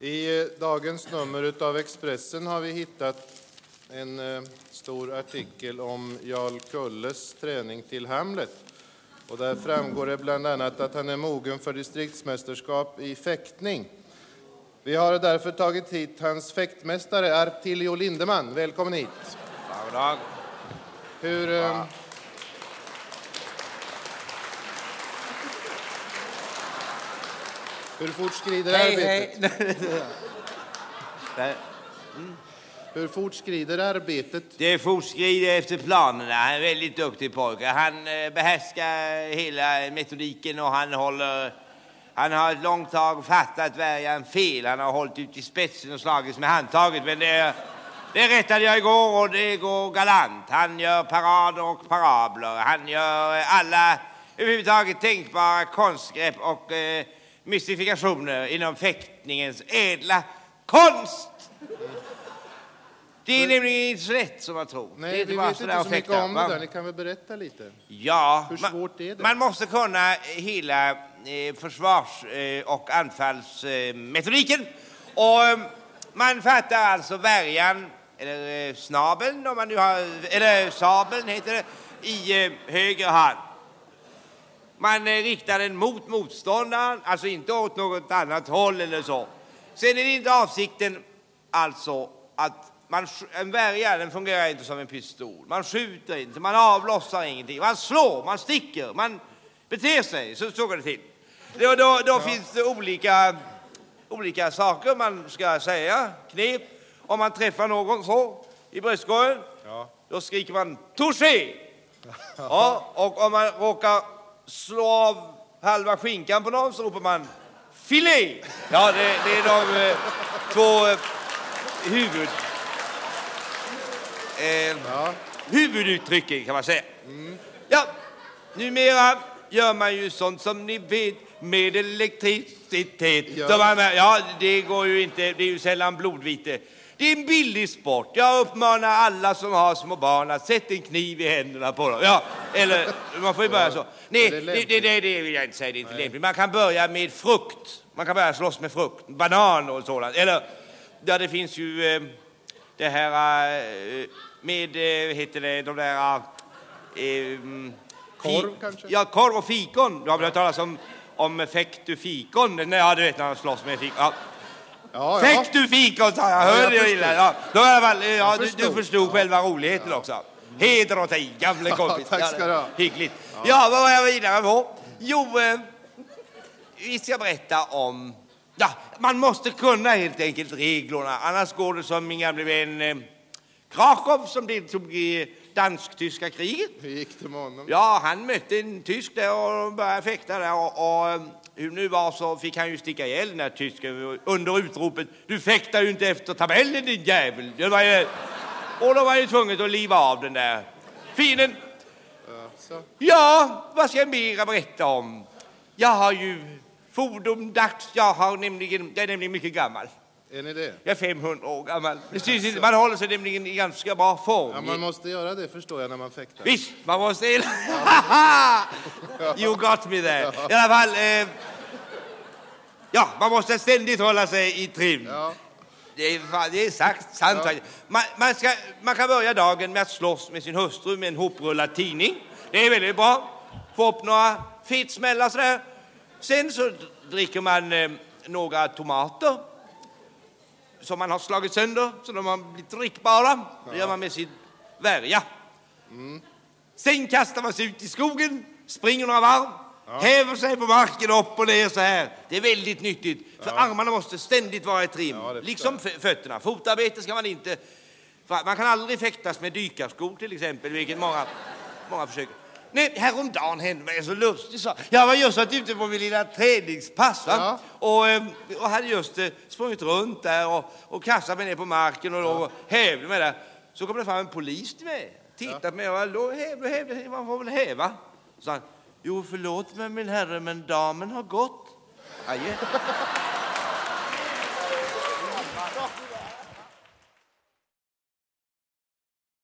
I eh, dagens nummer av Expressen har vi hittat en eh, stor artikel om Jarl Kulles träning till Hamlet. Och där framgår det bland annat att han är mogen för distriktsmästerskap i fäktning. Vi har därför tagit hit hans fäktmästare Artilio Lindeman. Välkommen hit. Hur, hur fort skrider Hej, arbetet? hej. Nej, Hur fort skrider arbetet? Det fortskrider efter planerna. Han är en väldigt duktig pojke. Han eh, behärskar hela metodiken och han håller... Han har ett långt tag fattat värjan fel. Han har hållit ut i spetsen och slagits med handtaget. Men det, det rättade jag igår och det går galant. Han gör parader och parabler. Han gör alla överhuvudtaget tänkbara konstgrepp och eh, mystifikationer inom fäktningens ädla konst. Det är nämligen inte så lätt som man tror. det är Nej, inte vi vet inte så mycket om det där. Ni kan väl berätta lite? Ja, Hur man- svårt är det? Man måste kunna hela eh, försvars eh, och anfallsmetodiken. Och eh, man fattar alltså värjan, eller eh, snabeln om man nu har, eller sabeln heter det, i eh, höger hand. Man eh, riktar den mot motståndaren, alltså inte åt något annat håll eller så. Sen är det inte avsikten alltså att man, en värja den fungerar inte som en pistol. Man skjuter inte, man avlossar ingenting. Man slår, man sticker, man beter sig. Så, så går det till. Då, då, då finns det olika, olika saker man ska säga, knep. Om man träffar någon så i bröstkorgen, Ja. då skriker man touché. Ja, och om man råkar slå av halva skinkan på någon så ropar man filé. Ja, det, det är de eh, två eh, huvud, eh, Ja. huvuduttrycken kan man säga. Ja, numera gör man ju sånt som ni vet med elektricitet. Ja. Man, ja, det går ju inte, det är ju sällan blodvite. Det är en billig sport. Jag uppmanar alla som har små barn att sätta en kniv i händerna på dem. Ja, eller man får ju börja så. Nej, det det, det, det, vill jag inte säga, det är inte lämpligt. Man kan börja med frukt. Man kan börja slåss med frukt, banan och sådant. Eller, ja, det finns ju eh, det här eh, med, eh, vad heter det, de där... Eh, mm, Korv, kanske? Ja, korv och fikon. Du har väl hört talas om, om fäktu fikon? Nej, ja, du vet när de slåss med fikon. Ja. Ja, ja. Fäktu fikon sa jag, hörde jag du illa? Ja, då i alla fall, ja, du, du förstod. själva roligheten också. Heder åt dig, gamle kompis. tack ska du ha. Hyggligt. Ja, vad var jag vidare på? Jo, eh, vi ska berätta om... Ja, man måste kunna helt enkelt reglerna, annars går det som min gamle vän eh, Krakow som deltog i dansk-tyska kriget. Hur gick det med honom? Ja, han mötte en tysk där och började fäkta där och, och eh, hur nu var så fick han ju sticka ihjäl den här tysken under utropet Du fäktar ju inte efter tabellen din jävel. Det var ju, och då var ju tvungen att liva av den där finen. Ja, vad ska jag mera berätta om? Jag har ju fordomdags, jag har nämligen, jag är nämligen mycket gammal. Är ni det? Jag är 500 år gammal. Det syns inte, man håller sig nämligen i ganska bra form. Ja, man måste göra det förstår jag när man fäktar. Visst, man måste... you got me there. I alla fall... Eh, ja, man måste ständigt hålla sig i trim. Ja. Det, är, det är sagt, sant. Ja. Man, man, ska, man kan börja dagen med att slåss med sin hustru med en hoprullad tidning. Det är väldigt bra. Få upp några fetsmällar sådär. Sen så dricker man eh, några tomater som man har slagit sönder så de har blivit drickbara. Det gör man med sin värja. Sen kastar man sig ut i skogen, springer några varv, häver sig på marken upp och ner så här. Det är väldigt nyttigt, för armarna måste ständigt vara i trim. Ja, liksom fö- fötterna. Fotarbete ska man inte... Man kan aldrig fäktas med dykarskor till exempel, vilket många, många försöker. Nej, häromdagen hände mig så lustigt. Så. Jag var just varit ute på min lilla träningspass ja. och, ehm, och hade just eh, sprungit runt där och, och kastat mig ner på marken och, ja. och hävde mig där. Så kom det fram en polis till mig. Tittat ja. mig och låg hävde, hävde, man får väl häva. Så han, jo förlåt mig min herre men damen har gått. Adjö.